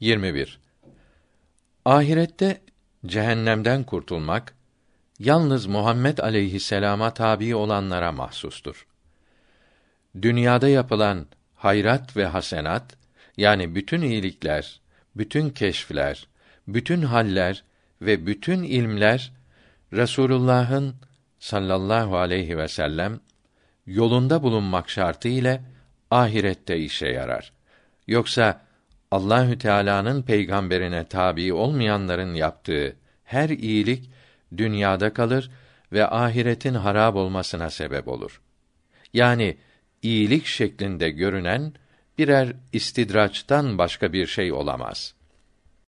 21. Ahirette cehennemden kurtulmak yalnız Muhammed aleyhisselama tabi olanlara mahsustur. Dünyada yapılan hayrat ve hasenat yani bütün iyilikler, bütün keşfler, bütün haller ve bütün ilmler Resulullah'ın sallallahu aleyhi ve sellem yolunda bulunmak şartı ile ahirette işe yarar. Yoksa Allahü Teala'nın peygamberine tabi olmayanların yaptığı her iyilik dünyada kalır ve ahiretin harab olmasına sebep olur. Yani iyilik şeklinde görünen birer istidraçtan başka bir şey olamaz.